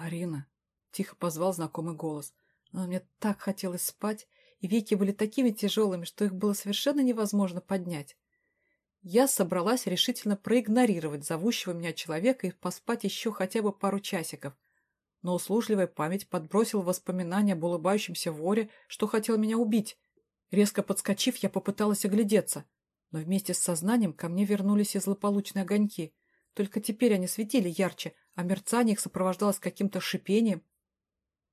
«Арина!» — тихо позвал знакомый голос. Но мне так хотелось спать, и веки были такими тяжелыми, что их было совершенно невозможно поднять. Я собралась решительно проигнорировать зовущего меня человека и поспать еще хотя бы пару часиков. Но услужливая память подбросила воспоминания об улыбающемся воре, что хотел меня убить. Резко подскочив, я попыталась оглядеться, но вместе с сознанием ко мне вернулись и злополучные огоньки. Только теперь они светили ярче, а мерцание их сопровождалось каким-то шипением.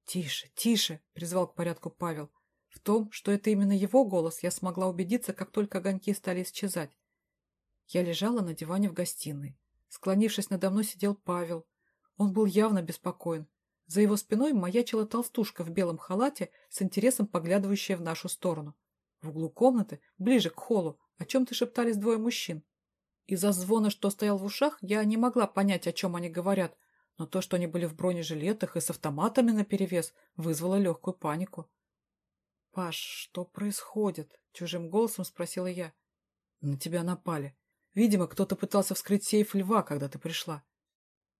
«Тише, тише!» — призвал к порядку Павел. В том, что это именно его голос, я смогла убедиться, как только огоньки стали исчезать. Я лежала на диване в гостиной. Склонившись надо мной, сидел Павел. Он был явно беспокоен. За его спиной маячила толстушка в белом халате, с интересом поглядывающая в нашу сторону. В углу комнаты, ближе к холлу, о чем-то шептались двое мужчин. Из-за звона, что стоял в ушах, я не могла понять, о чем они говорят, но то, что они были в бронежилетах и с автоматами наперевес, вызвало легкую панику. «Паш, что происходит?» — чужим голосом спросила я. «На тебя напали. Видимо, кто-то пытался вскрыть сейф льва, когда ты пришла.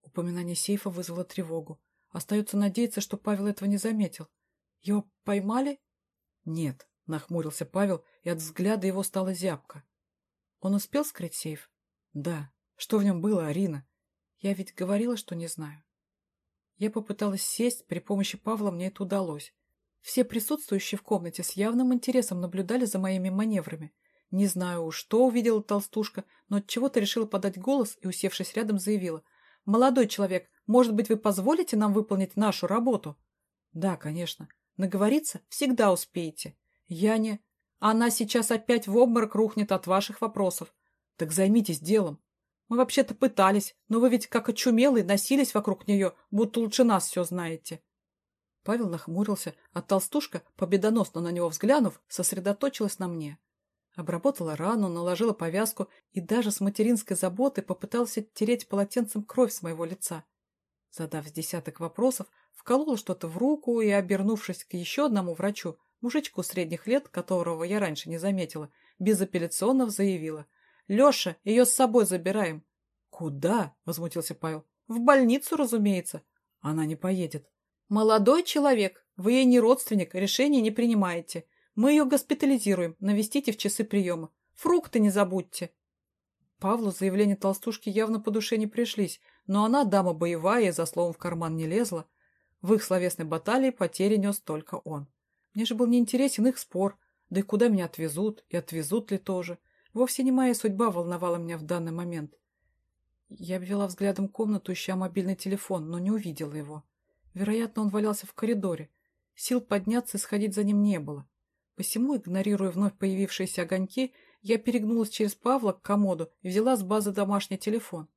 Упоминание сейфа вызвало тревогу. Остается надеяться, что Павел этого не заметил. Его поймали? Нет, нахмурился Павел, и от взгляда его стало зябко. Он успел скрыть сейф? Да. Что в нем было, Арина? Я ведь говорила, что не знаю. Я попыталась сесть, при помощи Павла мне это удалось. Все присутствующие в комнате с явным интересом наблюдали за моими маневрами. Не знаю уж, что увидела толстушка, но от чего то решила подать голос и, усевшись рядом, заявила. «Молодой человек, может быть, вы позволите нам выполнить нашу работу?» «Да, конечно. Наговориться всегда успеете. Я не...» «Она сейчас опять в обморок рухнет от ваших вопросов. Так займитесь делом. Мы вообще-то пытались, но вы ведь как очумелые носились вокруг нее, будто лучше нас все знаете». Павел нахмурился, а толстушка, победоносно на него взглянув, сосредоточилась на мне. Обработала рану, наложила повязку и даже с материнской заботой попыталась оттереть полотенцем кровь с моего лица. Задав с десяток вопросов, вколола что-то в руку и, обернувшись к еще одному врачу, мужичку средних лет, которого я раньше не заметила, безапелляционно заявила. «Леша, ее с собой забираем». «Куда?» — возмутился Павел. «В больницу, разумеется». «Она не поедет». «Молодой человек, вы ей не родственник, решение не принимаете. Мы ее госпитализируем, навестите в часы приема. Фрукты не забудьте. Павлу заявления толстушки явно по душе не пришлись, но она дама боевая и за словом в карман не лезла. В их словесной баталии потери нес только он. Мне же был неинтересен их спор, да и куда меня отвезут, и отвезут ли тоже. Вовсе не моя судьба волновала меня в данный момент. Я обвела взглядом комнату, ища мобильный телефон, но не увидела его. Вероятно, он валялся в коридоре. Сил подняться и сходить за ним не было. Посему, игнорируя вновь появившиеся огоньки, я перегнулась через Павла к комоду и взяла с базы домашний телефон.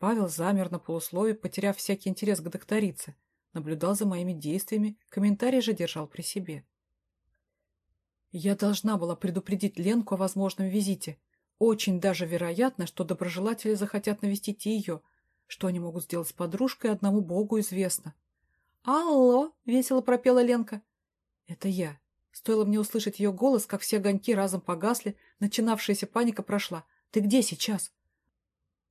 Павел замер на полуслове, потеряв всякий интерес к докторице, наблюдал за моими действиями, комментарий же держал при себе. Я должна была предупредить Ленку о возможном визите. Очень даже вероятно, что доброжелатели захотят навестить ее. Что они могут сделать с подружкой, одному богу известно. «Алло!» — весело пропела Ленка. «Это я. Стоило мне услышать ее голос, как все огоньки разом погасли, начинавшаяся паника прошла. «Ты где сейчас?»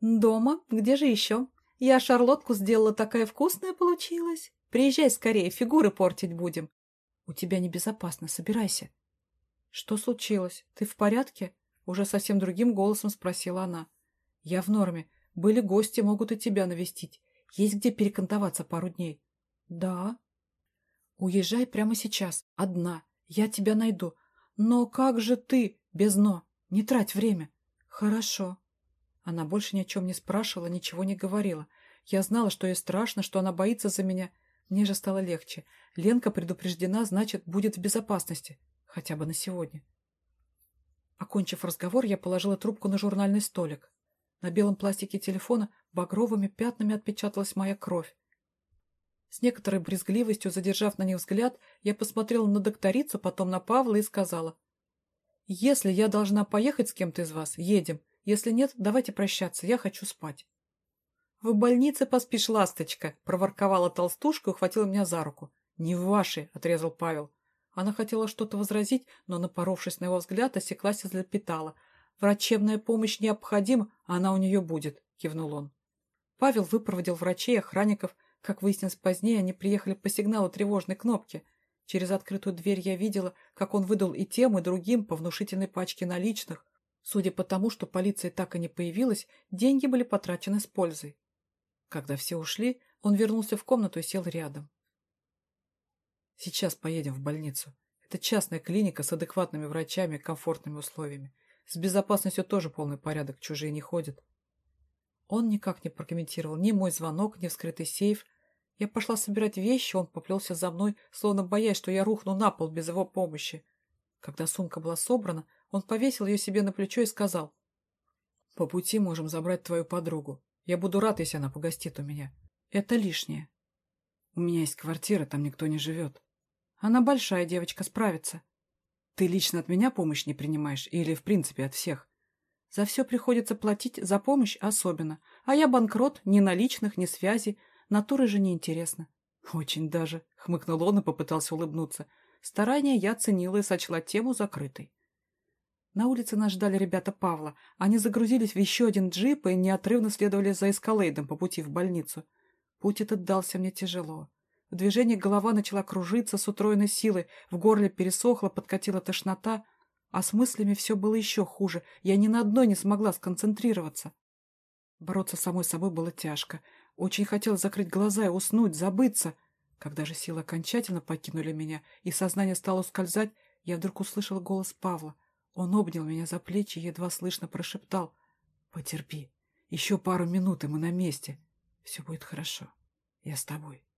«Дома? Где же еще? Я шарлотку сделала, такая вкусная получилась. Приезжай скорее, фигуры портить будем». «У тебя небезопасно, собирайся». «Что случилось? Ты в порядке?» Уже совсем другим голосом спросила она. «Я в норме. Были гости, могут и тебя навестить. Есть где перекантоваться пару дней?» «Да». «Уезжай прямо сейчас, одна. Я тебя найду. Но как же ты? Без «но». Не трать время. Хорошо. Она больше ни о чем не спрашивала, ничего не говорила. Я знала, что ей страшно, что она боится за меня. Мне же стало легче. Ленка предупреждена, значит, будет в безопасности. Хотя бы на сегодня. Окончив разговор, я положила трубку на журнальный столик. На белом пластике телефона багровыми пятнами отпечаталась моя кровь. С некоторой брезгливостью, задержав на них взгляд, я посмотрела на докторицу, потом на Павла и сказала. «Если я должна поехать с кем-то из вас, едем. Если нет, давайте прощаться, я хочу спать». «В больнице поспишь, ласточка», — проворковала толстушка и ухватила меня за руку. «Не в вашей», — отрезал Павел. Она хотела что-то возразить, но, напоровшись на его взгляд, осеклась и залепетала. «Врачебная помощь необходима, а она у нее будет», — кивнул он. Павел выпроводил врачей и охранников, Как выяснилось позднее, они приехали по сигналу тревожной кнопки. Через открытую дверь я видела, как он выдал и тем, и другим по внушительной пачке наличных. Судя по тому, что полиция так и не появилась, деньги были потрачены с пользой. Когда все ушли, он вернулся в комнату и сел рядом. «Сейчас поедем в больницу. Это частная клиника с адекватными врачами и комфортными условиями. С безопасностью тоже полный порядок, чужие не ходят». Он никак не прокомментировал ни мой звонок, ни вскрытый сейф. Я пошла собирать вещи, он поплелся за мной, словно боясь, что я рухну на пол без его помощи. Когда сумка была собрана, он повесил ее себе на плечо и сказал. «По пути можем забрать твою подругу. Я буду рад, если она погостит у меня. Это лишнее. У меня есть квартира, там никто не живет. Она большая девочка, справится. Ты лично от меня помощь не принимаешь или, в принципе, от всех? За все приходится платить, за помощь особенно. А я банкрот, ни наличных, ни связи. Натуры же неинтересно. Очень даже, хмыкнул он и попытался улыбнуться. Старания я ценила и сочла тему закрытой. На улице нас ждали ребята Павла. Они загрузились в еще один джип и неотрывно следовали за эскалейдом по пути в больницу. Путь этот дался мне тяжело. В движении голова начала кружиться с утроенной силой, в горле пересохла, подкатила тошнота, а с мыслями все было еще хуже. Я ни на одной не смогла сконцентрироваться. Бороться самой собой было тяжко. Очень хотелось закрыть глаза и уснуть, забыться. Когда же силы окончательно покинули меня, и сознание стало ускользать, я вдруг услышала голос Павла. Он обнял меня за плечи и едва слышно прошептал. «Потерпи. Еще пару минут, и мы на месте. Все будет хорошо. Я с тобой».